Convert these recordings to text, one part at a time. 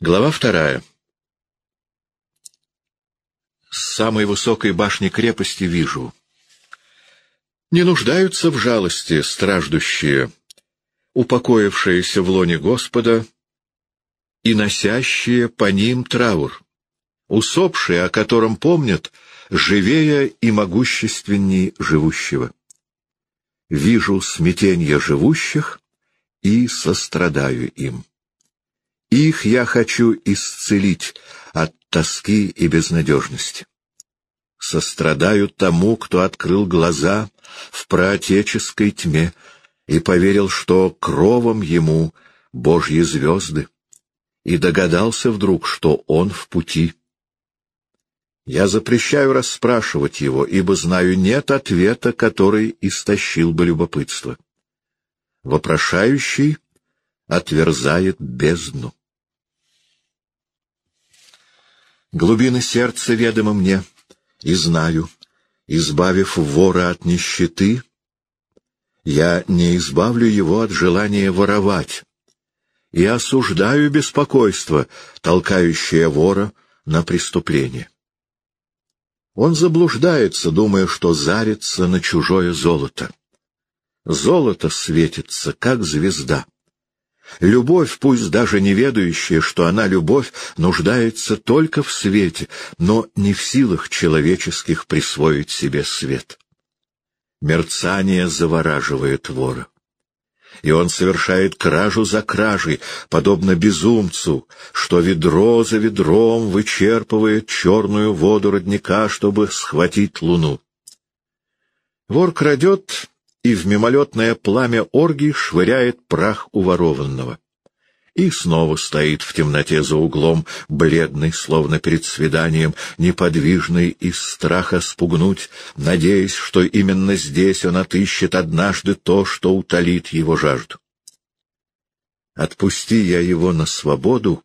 Глава вторая. С самой высокой башни крепости вижу. Не нуждаются в жалости страждущие, упокоившиеся в лоне Господа и носящие по ним траур, усопшие, о котором помнят, живее и могущественней живущего. Вижу смятенье живущих и сострадаю им. Их я хочу исцелить от тоски и безнадежности. Сострадаю тому, кто открыл глаза в проотеческой тьме и поверил, что кровом ему Божьи звезды, и догадался вдруг, что он в пути. Я запрещаю расспрашивать его, ибо знаю, нет ответа, который истощил бы любопытство. Вопрошающий отверзает бездну. Глубины сердца ведомы мне, и знаю, избавив вора от нищеты, я не избавлю его от желания воровать, и осуждаю беспокойство, толкающее вора на преступление. Он заблуждается, думая, что зарится на чужое золото. Золото светится, как звезда. Любовь, пусть даже не ведающая, что она любовь, нуждается только в свете, но не в силах человеческих присвоить себе свет. Мерцание завораживает вора. И он совершает кражу за кражей, подобно безумцу, что ведро за ведром вычерпывает черную воду родника, чтобы схватить луну. Вор крадет и в мимолетное пламя оргии швыряет прах уворованного. И снова стоит в темноте за углом, бледный, словно перед свиданием, неподвижный из страха спугнуть, надеясь, что именно здесь он отыщет однажды то, что утолит его жажду. Отпусти я его на свободу,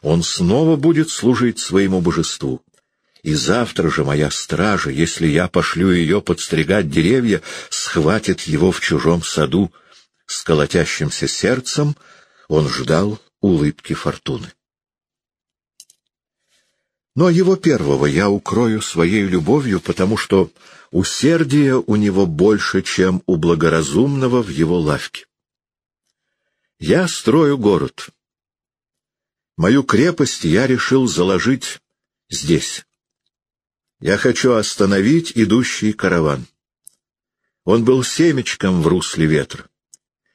он снова будет служить своему божеству. И завтра же моя стража, если я пошлю ее подстригать деревья, схватит его в чужом саду. С колотящимся сердцем он ждал улыбки фортуны. Но его первого я укрою своей любовью, потому что усердие у него больше, чем у благоразумного в его лавке. Я строю город. Мою крепость я решил заложить здесь. Я хочу остановить идущий караван. Он был семечком в русле ветра.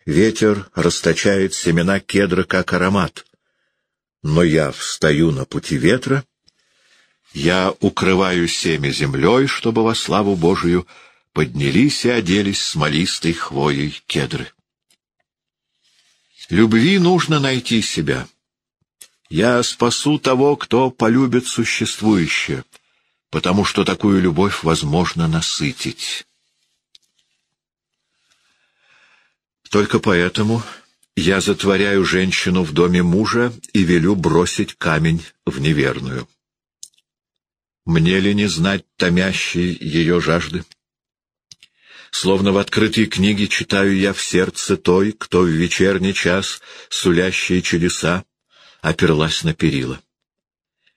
Ветер расточает семена кедра как аромат. Но я встаю на пути ветра, я укрываю семя землей, чтобы во славу Божию поднялись и оделись смолистой хвоей кедры. Любви нужно найти себя. Я спасу того, кто полюбит существующее — потому что такую любовь возможно насытить. Только поэтому я затворяю женщину в доме мужа и велю бросить камень в неверную. Мне ли не знать томящей ее жажды? Словно в открытой книге читаю я в сердце той, кто в вечерний час, сулящие чудеса, оперлась на перила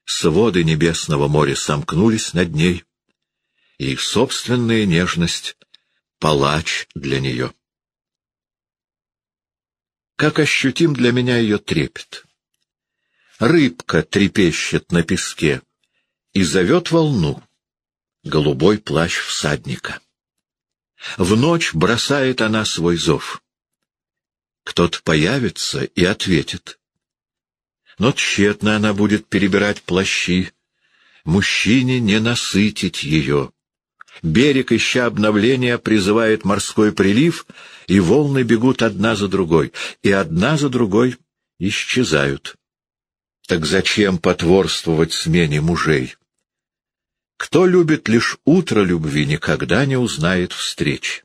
своды небесного моря сомкнулись над ней, и собственная нежность — палач для нее. Как ощутим для меня ее трепет. Рыбка трепещет на песке и зовет волну, голубой плащ всадника. В ночь бросает она свой зов. Кто-то появится и ответит — но тщетно она будет перебирать плащи. Мужчине не насытить ее. Берег, ища обновления, призывает морской прилив, и волны бегут одна за другой, и одна за другой исчезают. Так зачем потворствовать смене мужей? Кто любит лишь утро любви, никогда не узнает встреч.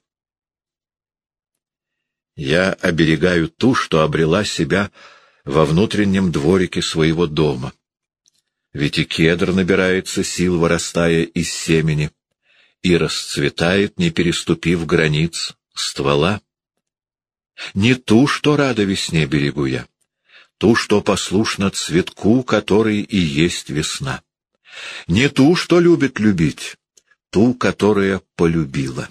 Я оберегаю ту, что обрела себя во внутреннем дворике своего дома. Ведь и кедр набирается сил, вырастая из семени, и расцветает, не переступив границ ствола. Не ту, что рада весне берегу я, ту, что послушна цветку, который и есть весна. Не ту, что любит любить, ту, которая полюбила.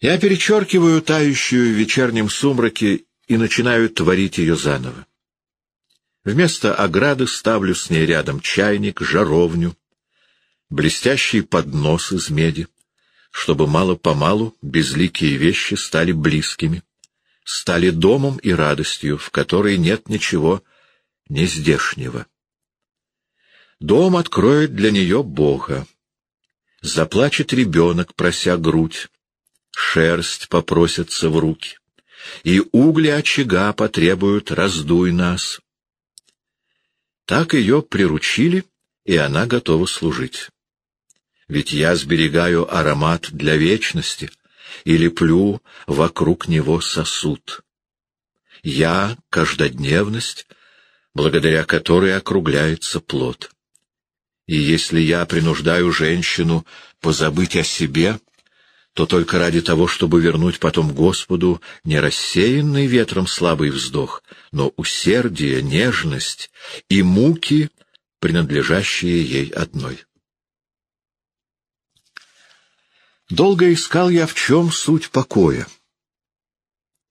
Я перечеркиваю тающую в вечернем сумраке и начинаю творить ее заново. Вместо ограды ставлю с ней рядом чайник, жаровню, блестящий поднос из меди, чтобы мало-помалу безликие вещи стали близкими, стали домом и радостью, в которой нет ничего нездешнего. Дом откроет для нее Бога. Заплачет ребенок, прося грудь, шерсть попросится в руки, и угли очага потребуют «раздуй нас». Так ее приручили, и она готова служить. Ведь я сберегаю аромат для вечности и леплю вокруг него сосуд. Я — каждодневность, благодаря которой округляется плод. И если я принуждаю женщину позабыть о себе — то только ради того, чтобы вернуть потом Господу не рассеянный ветром слабый вздох, но усердие, нежность и муки, принадлежащие ей одной. Долго искал я, в чем суть покоя.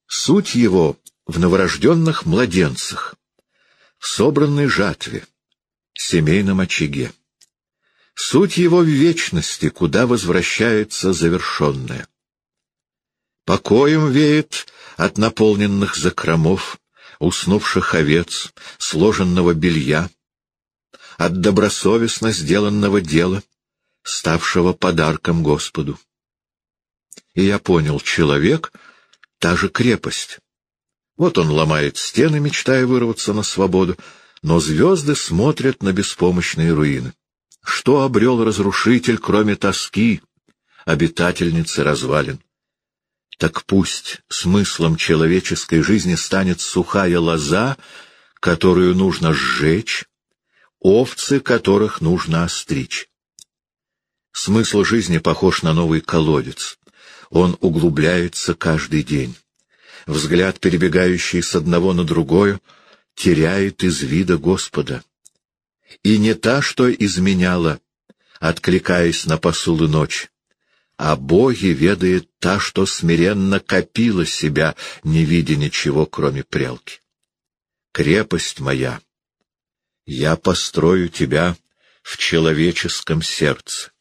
Суть его в новорожденных младенцах, в собранной жатве, семейном очаге. Суть его в вечности, куда возвращается завершенное. Покоем веет от наполненных закромов, уснувших овец, сложенного белья, от добросовестно сделанного дела, ставшего подарком Господу. И я понял, человек — та же крепость. Вот он ломает стены, мечтая вырваться на свободу, но звезды смотрят на беспомощные руины. Что обрел разрушитель, кроме тоски, обитательницы развалин? Так пусть смыслом человеческой жизни станет сухая лоза, которую нужно сжечь, овцы, которых нужно остричь. Смысл жизни похож на новый колодец. Он углубляется каждый день. Взгляд, перебегающий с одного на другое, теряет из вида Господа и не та, что изменяла, откликаясь на посулы ночь, а Боги ведает та, что смиренно копила себя, не видя ничего, кроме прялки. Крепость моя, я построю тебя в человеческом сердце.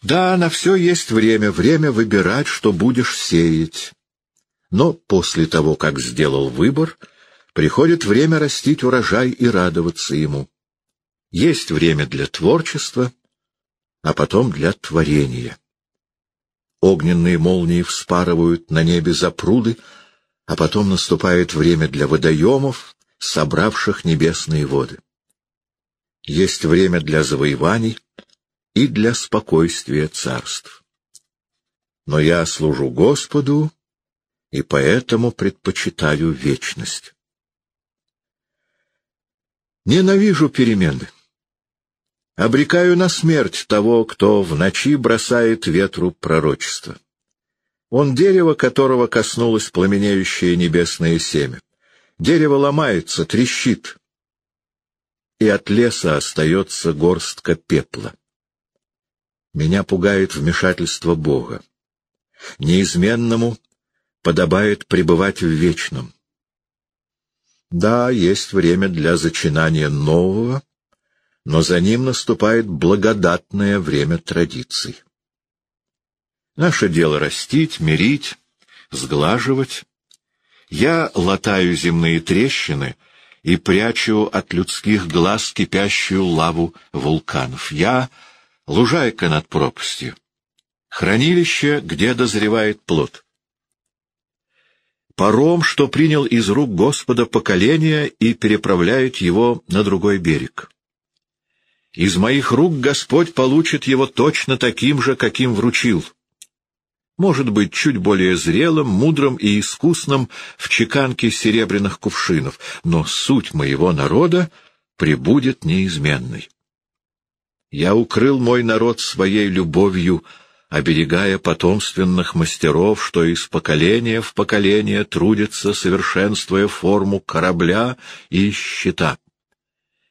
Да, на все есть время, время выбирать, что будешь сеять. Но после того, как сделал выбор — Приходит время растить урожай и радоваться ему. Есть время для творчества, а потом для творения. Огненные молнии вспарывают на небе запруды, а потом наступает время для водоемов, собравших небесные воды. Есть время для завоеваний и для спокойствия царств. Но я служу Господу и поэтому предпочитаю вечность. Ненавижу перемены. Обрекаю на смерть того, кто в ночи бросает ветру пророчество. Он дерево, которого коснулось пламенеющее небесное семя. Дерево ломается, трещит, и от леса остается горстка пепла. Меня пугает вмешательство Бога. Неизменному подобает пребывать в вечном. Да, есть время для зачинания нового, но за ним наступает благодатное время традиций. Наше дело растить, мирить, сглаживать. Я латаю земные трещины и прячу от людских глаз кипящую лаву вулканов. Я — лужайка над пропастью, хранилище, где дозревает плод паром, что принял из рук Господа поколение и переправляет его на другой берег. Из моих рук Господь получит его точно таким же, каким вручил. Может быть, чуть более зрелым, мудрым и искусным в чеканке серебряных кувшинов, но суть моего народа пребудет неизменной. Я укрыл мой народ своей любовью оберегая потомственных мастеров, что из поколения в поколение трудятся, совершенствуя форму корабля и щита,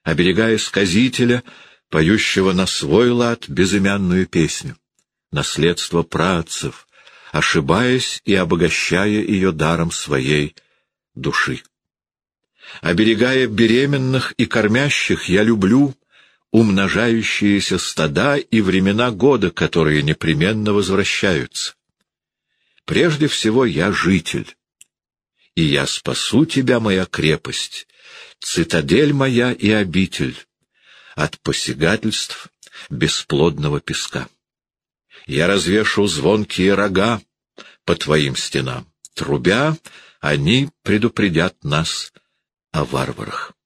оберегая сказителя, поющего на свой лад безымянную песню, наследство працев, ошибаясь и обогащая ее даром своей души. Оберегая беременных и кормящих, я люблю умножающиеся стада и времена года, которые непременно возвращаются. Прежде всего я житель, и я спасу тебя, моя крепость, цитадель моя и обитель, от посягательств бесплодного песка. Я развешу звонкие рога по твоим стенам. Трубя, они предупредят нас о варварах.